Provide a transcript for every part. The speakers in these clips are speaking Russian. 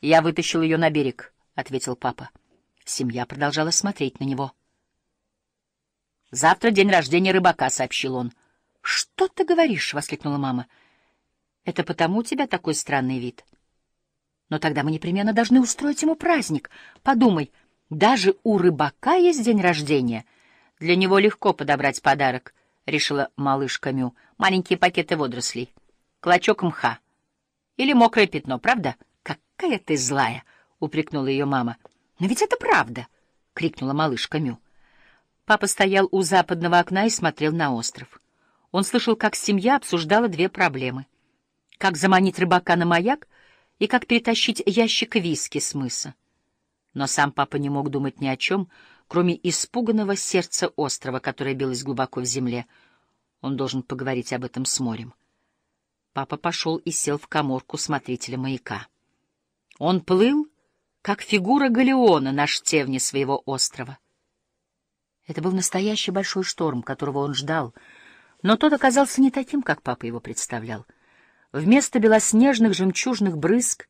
«Я вытащил ее на берег», — ответил папа. Семья продолжала смотреть на него. «Завтра день рождения рыбака», — сообщил он. «Что ты говоришь?» — воскликнула мама. «Это потому у тебя такой странный вид. Но тогда мы непременно должны устроить ему праздник. Подумай, даже у рыбака есть день рождения. Для него легко подобрать подарок», — решила малышка Мю. «Маленькие пакеты водорослей, клочок мха или мокрое пятно, правда?» «Какая ты злая!» — упрекнула ее мама. «Но ведь это правда!» — крикнула малышка Мю. Папа стоял у западного окна и смотрел на остров. Он слышал, как семья обсуждала две проблемы. Как заманить рыбака на маяк и как перетащить ящик виски с мыса. Но сам папа не мог думать ни о чем, кроме испуганного сердца острова, которое билось глубоко в земле. Он должен поговорить об этом с морем. Папа пошел и сел в коморку смотрителя маяка. Он плыл, как фигура галеона на штевне своего острова. Это был настоящий большой шторм, которого он ждал, но тот оказался не таким, как папа его представлял. Вместо белоснежных жемчужных брызг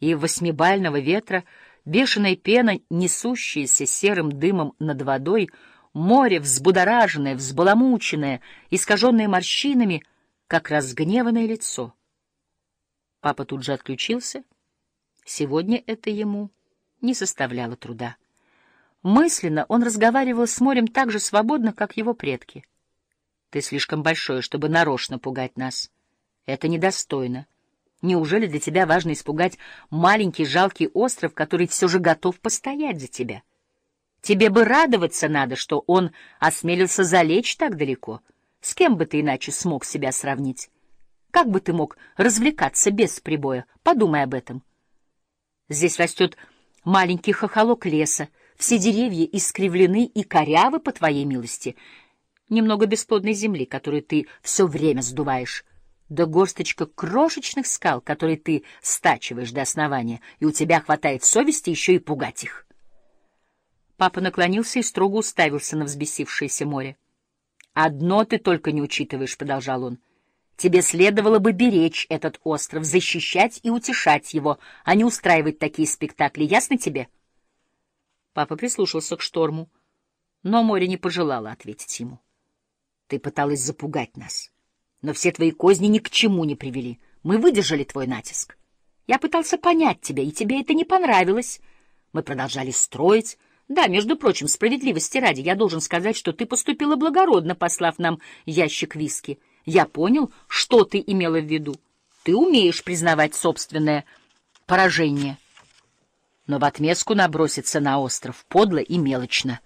и восьмибального ветра, бешеная пена, несущаяся серым дымом над водой, море, взбудораженное, взбаламученное, искаженное морщинами, как разгневанное лицо. Папа тут же отключился — Сегодня это ему не составляло труда. Мысленно он разговаривал с морем так же свободно, как его предки. «Ты слишком большой, чтобы нарочно пугать нас. Это недостойно. Неужели для тебя важно испугать маленький жалкий остров, который все же готов постоять за тебя? Тебе бы радоваться надо, что он осмелился залечь так далеко. С кем бы ты иначе смог себя сравнить? Как бы ты мог развлекаться без прибоя? Подумай об этом». Здесь растет маленький хохолок леса, все деревья искривлены и корявы, по твоей милости. Немного бесплодной земли, которую ты все время сдуваешь, да горсточка крошечных скал, которые ты стачиваешь до основания, и у тебя хватает совести еще и пугать их. Папа наклонился и строго уставился на взбесившееся море. «Одно ты только не учитываешь», — продолжал он, — Тебе следовало бы беречь этот остров, защищать и утешать его, а не устраивать такие спектакли. Ясно тебе? Папа прислушался к шторму, но море не пожелало ответить ему. Ты пыталась запугать нас, но все твои козни ни к чему не привели. Мы выдержали твой натиск. Я пытался понять тебя, и тебе это не понравилось. Мы продолжали строить. Да, между прочим, справедливости ради, я должен сказать, что ты поступила благородно, послав нам ящик виски — я понял, что ты имела в виду. Ты умеешь признавать собственное поражение. Но в отместку наброситься на остров подло и мелочно.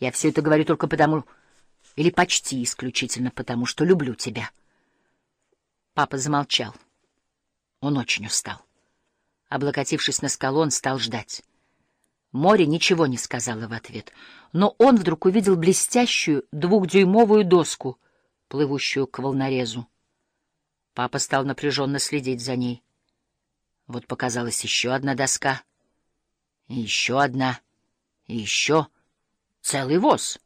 Я все это говорю только потому, или почти исключительно потому, что люблю тебя. Папа замолчал. Он очень устал. Облокотившись на скалу, он стал ждать. Море ничего не сказала в ответ, но он вдруг увидел блестящую двухдюймовую доску — плывущую к волнорезу. Папа стал напряженно следить за ней. Вот показалась еще одна доска, и еще одна, и еще целый воз.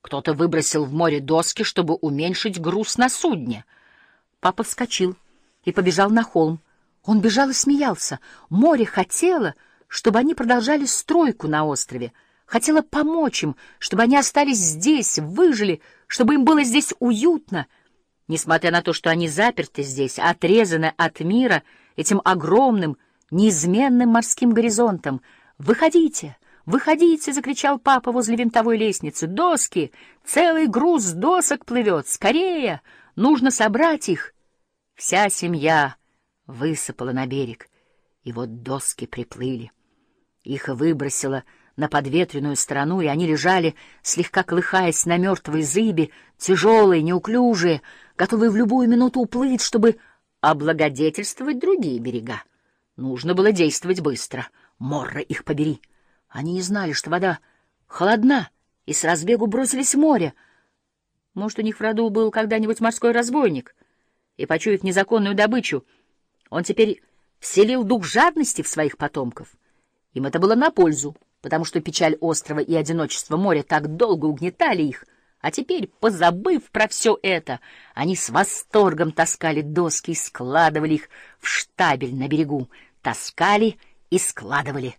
Кто-то выбросил в море доски, чтобы уменьшить груз на судне. Папа вскочил и побежал на холм. Он бежал и смеялся. Море хотело, чтобы они продолжали стройку на острове, хотело помочь им, чтобы они остались здесь, выжили, чтобы им было здесь уютно, несмотря на то, что они заперты здесь, отрезаны от мира этим огромным, неизменным морским горизонтом. «Выходите! Выходите!» — закричал папа возле винтовой лестницы. «Доски! Целый груз досок плывет! Скорее! Нужно собрать их!» Вся семья высыпала на берег, и вот доски приплыли. Их выбросило на подветренную сторону, и они лежали, слегка колыхаясь на мертвой зыбе, тяжелые, неуклюжие, готовые в любую минуту уплыть, чтобы облагодетельствовать другие берега. Нужно было действовать быстро. Морра их побери. Они не знали, что вода холодна, и с разбегу бросились в море. Может, у них в роду был когда-нибудь морской разбойник, и, почуяв незаконную добычу, он теперь вселил дух жадности в своих потомков. Им это было на пользу потому что печаль острова и одиночество моря так долго угнетали их, а теперь, позабыв про все это, они с восторгом таскали доски и складывали их в штабель на берегу, таскали и складывали